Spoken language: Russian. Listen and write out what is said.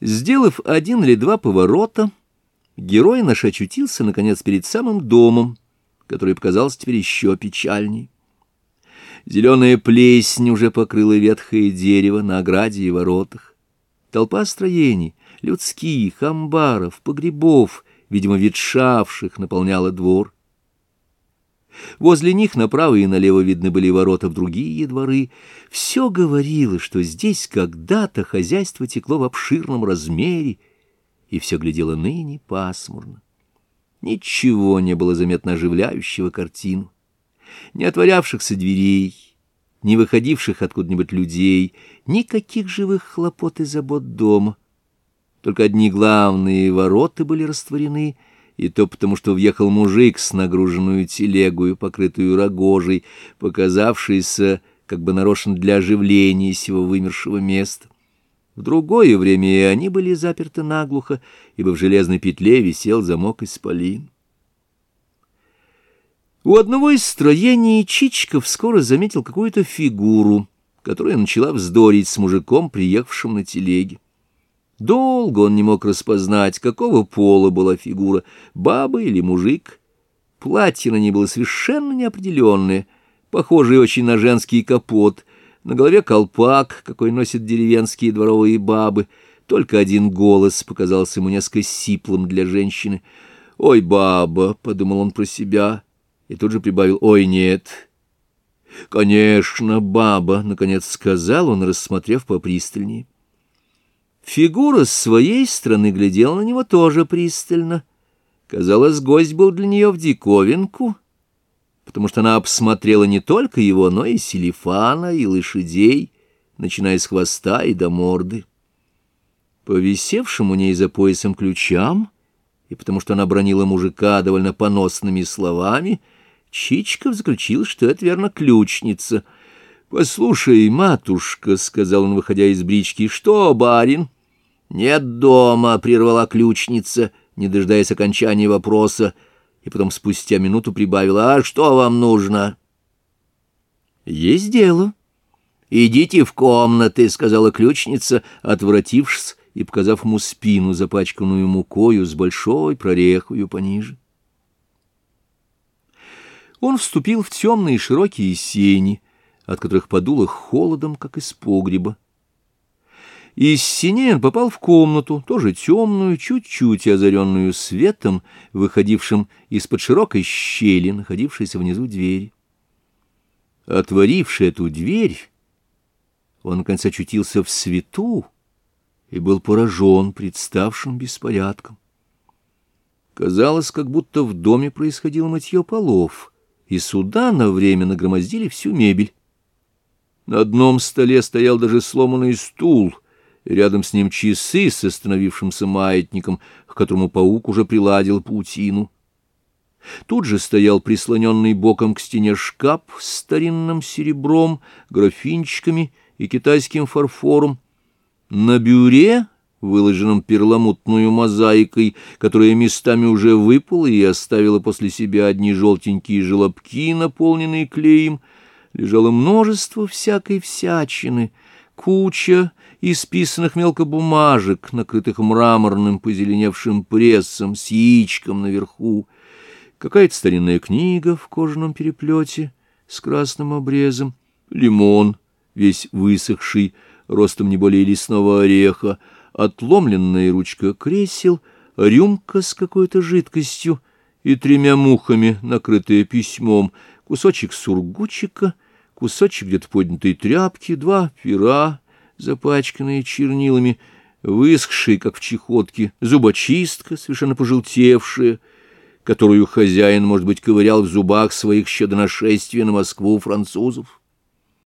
Сделав один или два поворота, герой наш очутился, наконец, перед самым домом, который показался теперь еще печальней. Зеленая плесень уже покрыла ветхое дерево на ограде и воротах. Толпа строений, людских, амбаров, погребов, видимо, ветшавших, наполняла двор. Возле них направо и налево видны были ворота в другие дворы. Все говорило, что здесь когда-то хозяйство текло в обширном размере, и все глядело ныне пасмурно. Ничего не было заметно оживляющего картину, не отворявшихся дверей, не выходивших откуда-нибудь людей, никаких живых хлопот и забот дома. Только одни главные ворота были растворены — и то потому, что въехал мужик с нагруженную телегую, покрытую рогожей, показавшийся как бы нарочно для оживления сего вымершего места. В другое время и они были заперты наглухо, ибо в железной петле висел замок исполин. У одного из строений Чичиков скоро заметил какую-то фигуру, которая начала вздорить с мужиком, приехавшим на телеге. Долго он не мог распознать, какого пола была фигура, баба или мужик. Платье на ней было совершенно неопределенное, похожее очень на женский капот, на голове колпак, какой носят деревенские дворовые бабы. Только один голос показался ему несколько сиплым для женщины. «Ой, баба!» — подумал он про себя, и тут же прибавил «Ой, нет!» «Конечно, баба!» — наконец сказал он, рассмотрев попристальнее. Фигура с своей стороны глядела на него тоже пристально. Казалось, гость был для нее в диковинку, потому что она обсмотрела не только его, но и селифана, и лошадей, начиная с хвоста и до морды. По висевшим у ней за поясом ключам, и потому что она бронила мужика довольно поносными словами, Чичков заключил, что это, верно, ключница. «Послушай, матушка», — сказал он, выходя из брички, — «что, барин?» «Нет дома», — прервала ключница, не дожидаясь окончания вопроса, и потом спустя минуту прибавила, «А что вам нужно?» «Есть дело». «Идите в комнаты», — сказала ключница, отвратившись и показав ему спину, запачканную мукою с большой прорехою пониже. Он вступил в темные широкие сени, от которых подуло холодом, как из погреба. Из синей он попал в комнату, тоже темную, чуть-чуть озаренную светом, выходившим из-под широкой щели, находившейся внизу двери. Отворивший эту дверь, он, наконец, очутился в свету и был поражен представшим беспорядком. Казалось, как будто в доме происходило мытье полов, и сюда на время нагромоздили всю мебель. На одном столе стоял даже сломанный стул — Рядом с ним часы с остановившимся маятником, к которому паук уже приладил паутину. Тут же стоял прислоненный боком к стене шкаф с старинным серебром, графинчиками и китайским фарфором. На бюре, выложенном перламутную мозаикой, которая местами уже выпала и оставила после себя одни желтенькие желобки, наполненные клеем, лежало множество всякой всячины, куча исписанных мелко бумажек, накрытых мраморным позеленевшим прессом с яичком наверху, какая-то старинная книга в кожаном переплете с красным обрезом, лимон, весь высохший, ростом не более лесного ореха, отломленная ручка кресел, рюмка с какой-то жидкостью и тремя мухами, накрытая письмом, кусочек сургучика, кусочек где-то поднятой тряпки, два пера, запачканные чернилами, высохшие, как в чехотке, зубочистка, совершенно пожелтевшая, которую хозяин, может быть, ковырял в зубах своих щедоношествия на Москву французов.